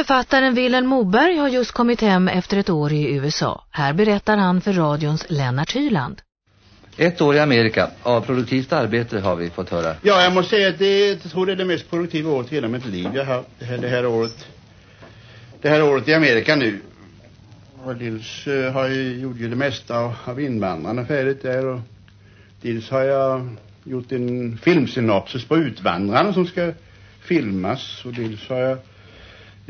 Författaren Wilhelm Moberg har just kommit hem efter ett år i USA. Här berättar han för radions Lennart Hyland. Ett år i Amerika. Av produktivt arbete har vi fått höra. Ja, jag måste säga att det, jag tror det är det mest produktiva året i hela mitt liv jag har det här, det här året. Det här året i Amerika nu. Och dels uh, har jag gjort ju det mesta av, av invandrarna färdigt där och dels har jag gjort en filmsynopsis på utvandrarna som ska filmas och dels har jag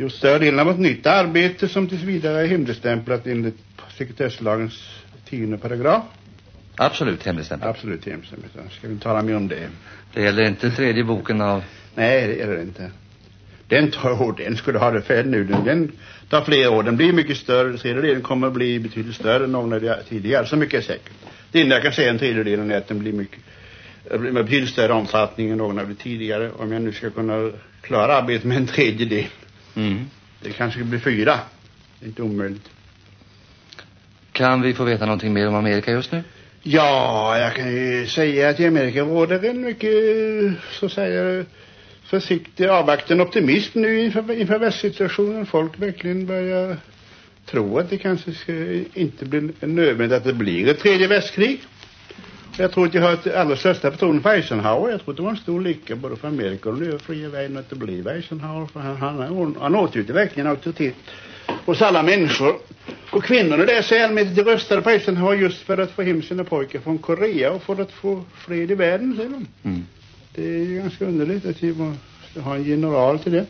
gjort större delen av ett nytt arbete som tills vidare är hemligstämplat enligt sekretesslagens tionde paragraf. Absolut hemligstämplat. Absolut hemligstämplat. Ska vi tala mer om det? Det gäller inte tredje boken av... Nej, det gäller det inte. Den tar år, den skulle ha det färdigt nu. Den, den tar flera år. Den blir mycket större. Tredje delen kommer att bli betydligt större än någon av tidigare. Så mycket är säkert. Det enda jag kan säga en tredjedelen är att den blir mycket med betydligt större omfattning än någon av de tidigare. Om jag nu ska kunna klara arbetet med en tredjedel. Mm. Det kanske blir fyra. Det är inte omöjligt. Kan vi få veta någonting mer om Amerika just nu? Ja, jag kan ju säga att i Amerika råder en mycket, så säga, försiktig avvakten optimism nu inför, inför västsituationen. Folk verkligen börjar tro att det kanske ska inte bli nödvändigt att det blir ett tredje västkrig. Jag tror att jag har ett allra största förtroende för Eisenhower. Jag tror att det var en stor lycka både för Amerika och den fria världen att det blev Eisenhower. För han, han, han, åtnjuter verkligen auktoritet hos alla människor. Och kvinnorna där säger allmänt de röstade på Eisenhower just för att få hem sina pojkar från Korea och för att få fred i världen, säger de. Mm. Det är ju ganska underligt att vi måste ha en general till det.